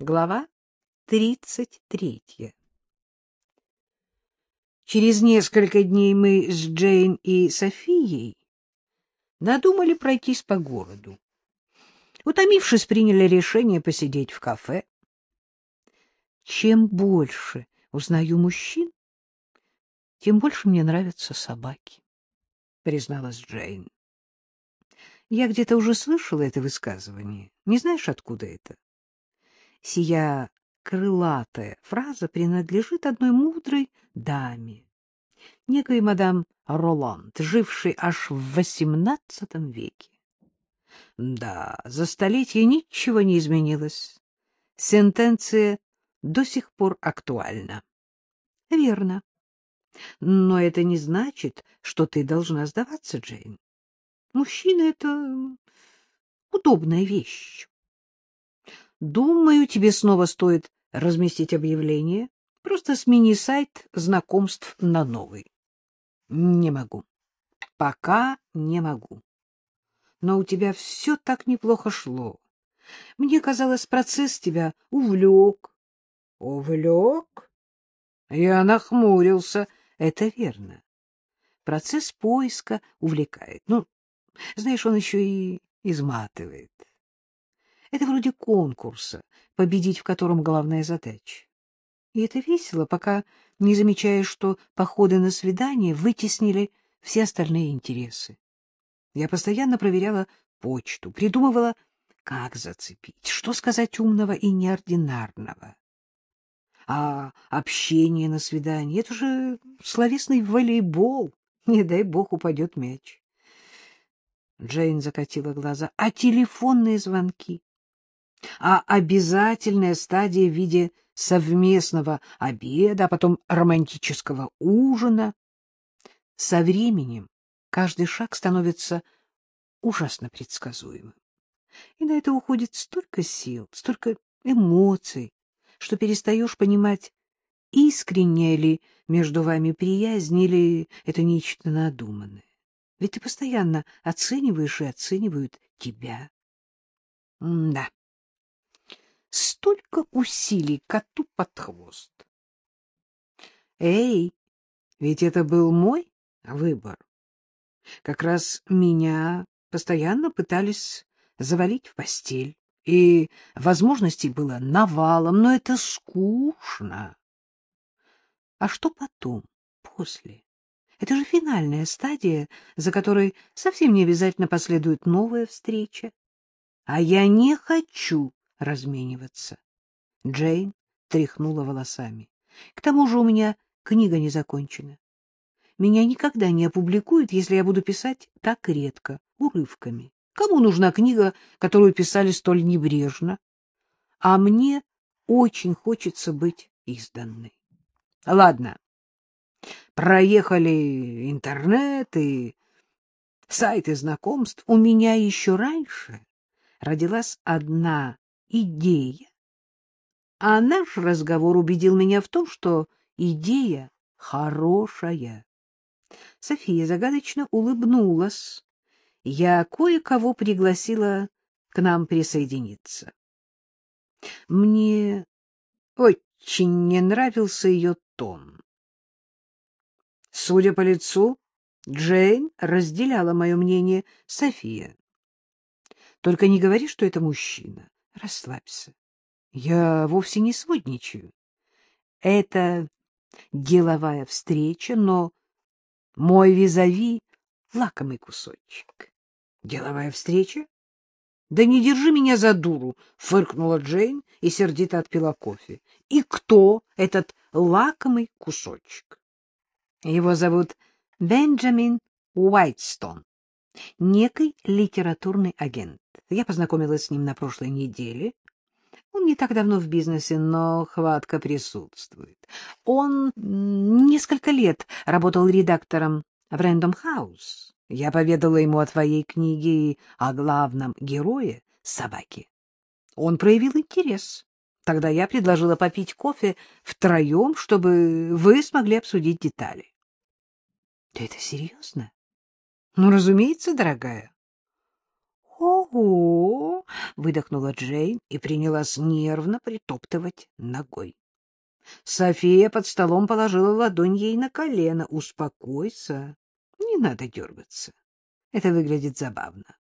Глава тридцать третья Через несколько дней мы с Джейн и Софией надумали пройтись по городу. Утомившись, приняли решение посидеть в кафе. Чем больше узнаю мужчин, тем больше мне нравятся собаки, призналась Джейн. Я где-то уже слышала это высказывание. Не знаешь, откуда это? Сия крылатая фраза принадлежит одной мудрой даме, некой мадам Роланд, жившей аж в XVIII веке. Да, за столетие ничего не изменилось. Сентенция до сих пор актуальна. Верно. Но это не значит, что ты должна сдаваться, Джейн. Мужчина — это удобная вещь. Думаю, тебе снова стоит разместить объявление. Просто смени сайт знакомств на новый. Не могу. Пока не могу. Но у тебя все так неплохо шло. Мне казалось, процесс тебя увлек. Увлек? Я нахмурился. Это верно. Процесс поиска увлекает. Ну, знаешь, он еще и изматывает. Это вроде конкурса, победить в котором главная задача. И это весело, пока не замечаешь, что походы на свидание вытеснили все остальные интересы. Я постоянно проверяла почту, придумывала, как зацепить, что сказать умного и неординарного. А общение на свидании — это же словесный волейбол. Не дай бог упадет мяч. Джейн закатила глаза. А телефонные звонки? А обязательная стадия в виде совместного обеда, а потом романтического ужина? Со временем каждый шаг становится ужасно предсказуемым. И на это уходит столько сил, столько эмоций, что перестаешь понимать, искренняя ли между вами приязнь или это нечто надуманное. Ведь ты постоянно оцениваешь и оценивают тебя. М да. Столько усилий коту под хвост. Эй, ведь это был мой выбор. Как раз меня постоянно пытались завалить в постель, и возможностей было навалом, но это скучно. А что потом, после? Это же финальная стадия, за которой совсем не обязательно последует новая встреча. А я не хочу размениваться. Джейн тряхнула волосами. К тому же у меня книга не закончена. Меня никогда не опубликуют, если я буду писать так редко, урывками. Кому нужна книга, которую писали столь небрежно? А мне очень хочется быть изданной. Ладно, проехали интернет и сайты знакомств, у меня еще раньше родилась одна идея. А наш разговор убедил меня в том, что идея хорошая. София загадочно улыбнулась. Я кое-кого пригласила к нам присоединиться. Мне очень не нравился ее тон. Судя по лицу, Джейн разделяла мое мнение. София, только не говори, что это мужчина. Расслабься. Я вовсе не сводничаю. Это деловая встреча, но мой визави — лакомый кусочек. Деловая встреча? Да не держи меня за дуру, — фыркнула Джейн и сердито отпила кофе. И кто этот лакомый кусочек? Его зовут Бенджамин Уайтстон, некий литературный агент. Я познакомилась с ним на прошлой неделе. Он не так давно в бизнесе, но хватка присутствует. Он несколько лет работал редактором в Рэндом Хаус. Я поведала ему о твоей книге и о главном герое — собаке. Он проявил интерес. Тогда я предложила попить кофе втроем, чтобы вы смогли обсудить детали. — Ты это серьезно? — Ну, разумеется, дорогая. — Ого! — выдохнула Джейн и принялась нервно притоптывать ногой. София под столом положила ладонь ей на колено. — Успокойся, не надо дергаться. Это выглядит забавно.